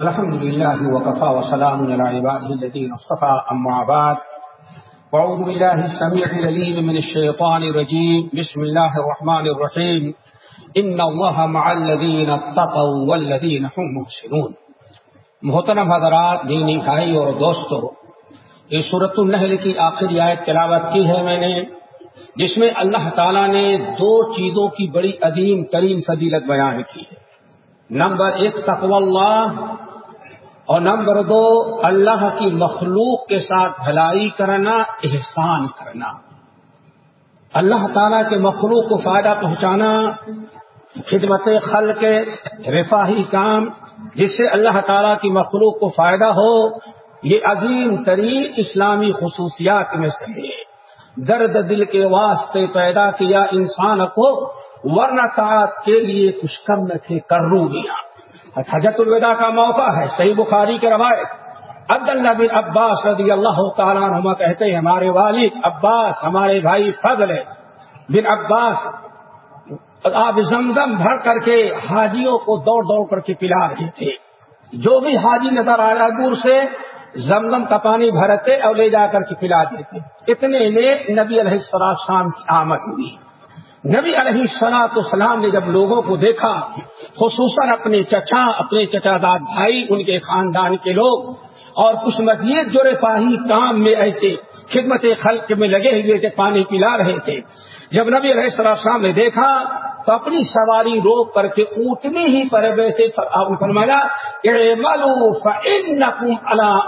الحمد لله وكفى وسلام على عباده الذين اصطفى، أما بعد وأعوذ بالله السميع العليم من الشيطان الرجيم، بسم الله الرحمن الرحيم، إن الله مع الذين اتقوا والذين هم محسنون. محترم حضرات دینی بھائی اور دوستو، یہ صورت النحل کی آخری آیت تلاوت کی ہے میں نے جس میں اللہ تعالیٰ نے دو چیزوں کی بڑی عظیم ترین فضیلت بیان کی ہے۔ نمبر ایک تقو اللہ، اور نمبر دو، اللہ کی مخلوق کے ساتھ بھلائی کرنا، احسان کرنا۔ اللہ تعالیٰ کے مخلوق کو فائدہ پہنچانا، خدمت خل کے رفاہی کام، جس سے اللہ تعالیٰ کی مخلوق کو فائدہ ہو، یہ عظیم ترین اسلامی خصوصیات میں سے ہے۔ درد دل کے واسطے پیدا کیا انسان کو، ورنہ تعت کے لیے کچھ کم نہ تھے کرو دیا حجت الوداع کا موقع ہے، صحیح بخاری کے روایت۔ عبداللہ بن عباس رضی اللہ تعالیٰ عنہ کہتے ہیں، ہمارے والد عباس ہمارے بھائی فضل بن عباس آپ زمزم بھر کر کے حاجیوں کو دوڑ دوڑ کر کے پلا رہے تھے۔ جو بھی حاجی نظر آیا دور سے زمزم کا پانی بھرتے اور لے جا کر کے پلا دیتے۔ اتنے میں نبی علیہ السلام شام کی آمد ہوئی۔ نبی علیہ السلاط السلام نے جب لوگوں کو دیکھا، خصوصاً اپنے چچا اپنے چچا داد بھائی، ان کے خاندان کے لوگ، اور کچھ مزید جو رفاہی کام میں ایسے خدمت خلق میں لگے ہوئے تھے، پانی پلا رہے تھے۔ جب نبی علیہ السلام نے دیکھا تو اپنی سواری روک کر کے اونٹنی ہی پر ویسے فرمایا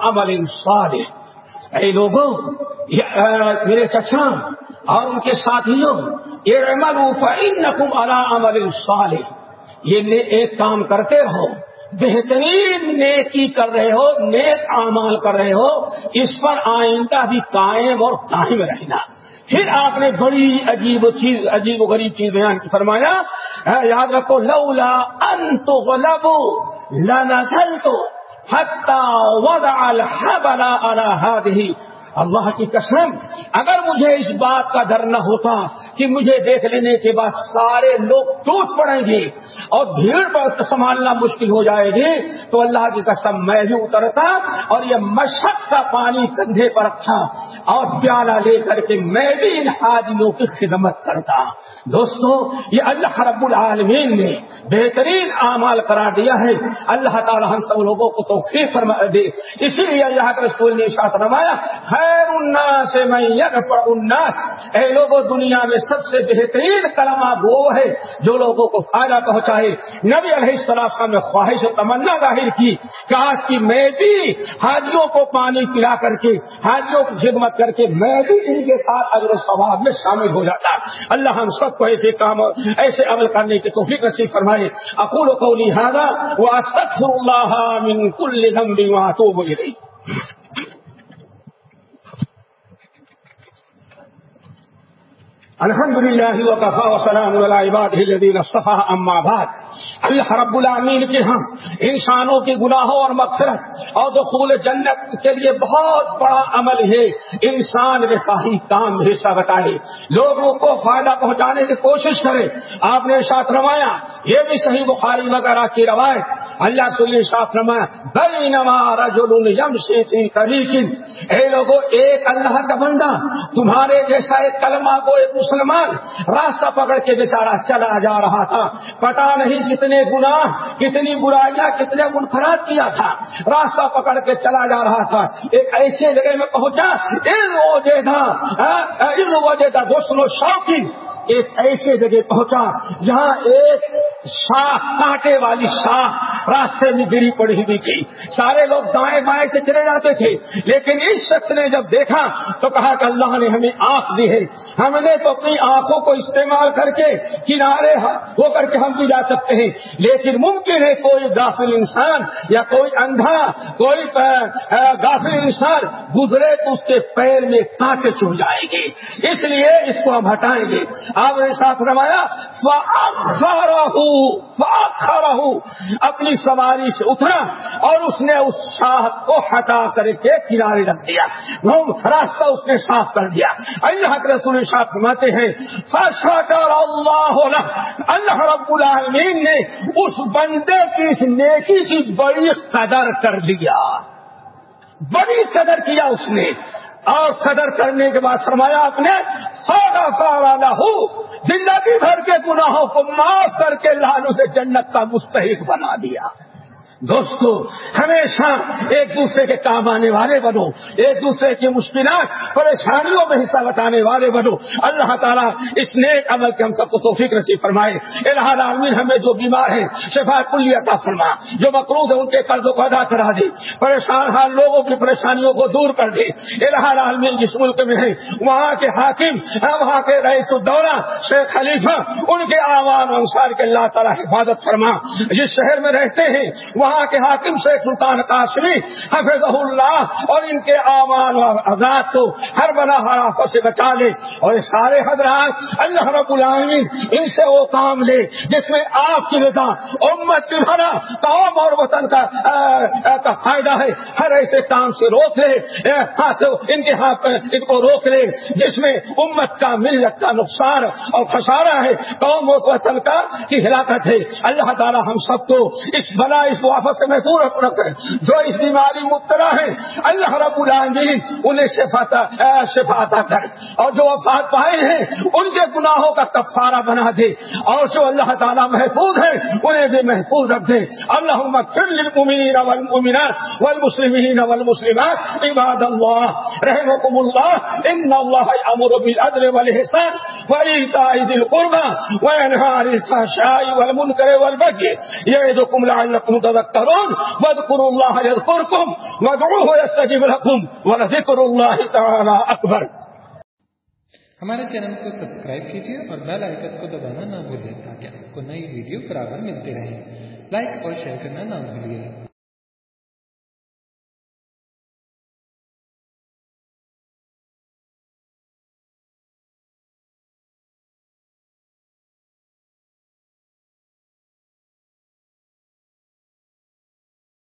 عمل اے لوگوں میرے چچا اور ان کے ساتھیوں عمل صالح۔ یہ ایک کام کرتے رہو، بہترین نیکی کر رہے ہو، نیک اعمال کر رہے ہو، اس پر آئندہ بھی قائم اور قائم رہنا۔ پھر آپ نے بڑی عجیب و چیز عجیب و غریب چیز بیان کی، فرمایا یاد رکھو، لولا انت غلبو لنسلتو حتی وضع الحبل على هذه اللہ کی قسم، اگر مجھے اس بات کا ڈر نہ ہوتا کہ مجھے دیکھ لینے کے بعد سارے لوگ ٹوٹ پڑیں گے اور بھیڑ پر سنبھالنا مشکل ہو جائے گی، تو اللہ کی قسم میں بھی اترتا اور یہ مشق کا پانی کندھے پر رکھا اور پیالہ لے کر کے میں بھی ان حاجیوں کی خدمت کرتا۔ دوستو، یہ اللہ رب العالمین نے بہترین اعمال قرار دیا ہے۔ اللہ تعالی ہم سب لوگوں کو توفیق فرما دے۔ اسی لیے اللہ کے رسول نے ساتھ روایا خیر الناس میں یغفر الناس۔ اے لوگوں دنیا میں سب سے بہترین کلمہ وہ ہے جو لوگوں کو فائدہ پہنچائے۔ نبی علیہ السلام نے خواہش و تمنا ظاہر کی کہ آج کی میں بھی حاجیوں کو پانی پلا کر کے، حاجیوں کی خدمت کر کے میں بھی ان کے ساتھ اگر ثواب میں شامل ہو جاتا۔ اللہ ہم سب کو ایسے کام ایسے عمل کرنے کی توفیق نصیب فرمائے۔ اقول قولی هذا واستغفر الله من كل ذنب واتوب اليه الحمد للہ وقفا وسلام على عباده الذين اصطفى اما بعد. اللہ رب العالمین کے ہاں انسانوں کے گناہوں اور مغفرت اور دخول جنت کے لیے بہت بڑا عمل ہے۔ انسان رفاہی کام حصہ بتائے۔ لوگوں کو فائدہ پہنچانے کی کوشش کرے۔ آپ نے ساتھ روایا یہ بھی صحیح بخاری وغیرہ کی روایت۔ اللہ کو ساتھ روایا بڑی نمارا جو یم سے اے لوگوں ایک اللہ کا بندہ تمہارے جیسا ایک کلمہ کو ایک مسلمان راستہ پکڑ کے بیچارہ چلا جا رہا تھا۔ پتا نہیں کتنے گناہ، کتنی برائیاں، کتنے منفراد کیا تھا۔ راستہ پکڑ کے چلا جا رہا تھا۔ ایک ایسے جگہ میں پہنچا، ان وجہ تھا ہاں، ان وجہ تھا دوستوں شوقین ایک ایسے جگہ پہنچا جہاں ایک شاہ، کانٹے والی شاہ راستے میں گری پڑی ہوئی تھی۔ سارے لوگ دائیں بائیں سے چلے جاتے تھے۔ لیکن اس شخص نے جب دیکھا تو کہا کہ اللہ نے ہمیں آنکھ دی ہے۔ ہم نے تو اپنی آنکھوں کو استعمال کر کے کنارے ہو کر کے ہم بھی جا سکتے ہیں۔ لیکن ممکن ہے کوئی غافل انسان یا کوئی اندھا، کوئی غافل انسان گزرے تو اس کے پیر میں کانٹے چڑھ جائے گے اس لیے اس کو ہم ہٹائیں گے۔ آپ نے ساتھ روایا اپنی سواری سے اترا اور اس نے اس شاہ کو ہٹا کر کے کنارے رکھ دیا۔ راستہ اس نے صاف کر دیا۔ اللہ کے رسول شاہ فرماتے ہیں اللہ اللہ رب العالمین نے اس بندے کی، اس نیکی کی بڑی قدر کر دیا۔ بڑی قدر کیا اس نے۔ اور قدر کرنے کے بعد فرمایا آپ نے، سودا سوالا ہوں زندگی بھر کے گناہوں کو معاف کر کے لالو سے جنت کا مستحق بنا دیا۔ دوستو، ہمیشہ ایک دوسرے کے کام آنے والے بنو، ایک دوسرے کی مشکلات، پریشانیوں میں حصہ بتانے والے بنو۔ اللہ تعالیٰ اس نیک عمل کے ہم سب کو توفیق نصیب فرمائے۔ الہ عالمین ہمیں جو بیمار ہیں شفا کلی عطا فرما۔ جو مقروض ہے ان کے قرضوں کو ادا کرا دی پریشان حال لوگوں کی پریشانیوں کو دور کر دی الہ عالمین جس ملک میں ہے وہاں کے حاکم ہاں، وہاں کے رئیس الدورہ شیخ خلیفہ، ان کے عوام انصار کے اللہ تعالیٰ حفاظت فرما۔ جس شہر میں رہتے ہیں وہاں کے حاکم شیخ سلطان قاسمی حفظ اللہ، اور ان کے اعمال اور آزاد کو ہر بنا ہر آفت سے بچا لے۔ اور یہ سارے حضرات اللہ رب العالمین ان سے وہ کام لے جس میں آپ کی رضا، امت کی بھرا قوم اور وطن کا کا فائدہ ہے۔ ہر ایسے کام سے روک لے ہاتھ، ان کے ہاتھ ان کو روک لے، جس میں امت کا، ملت کا نقصان اور خسارہ ہے۔ قوم اور وطن کا، کی ہلاکت ہے۔ اللہ تعالی ہم سب کو اس بلا اس واپس سے محفوظ رکھے جو اس بیماری مبتلا ہے اللہ رب العالمین انہیں شفا عطا کر۔ اور جو وفات پائے ہیں، ان کے گناہوں کا کفارہ بنا دے۔ اور جو اللہ تعالیٰ محفوظ ہے انہیں بھی محفوظ رکھ دے۔ اللہ للمؤمنین والمؤمنات والمسلمین والمسلمات، عباد اللہ رحمكم اللہ، ان اللہ امر بالعدل والحسان وإيتاء ذي القربى وينهى عن الفحشاء والمنكر والبغي يعظكم لعلكم تذكرون اللہ اکبر ہمارے چینل کو سبسکرائب کیجیے اور بیل آئکن کو دبانا نہ بھولیں تاکہ آپ کو نئی ویڈیو برابر ملتے رہیں لائک اور شیئر کرنا نہ بھولیے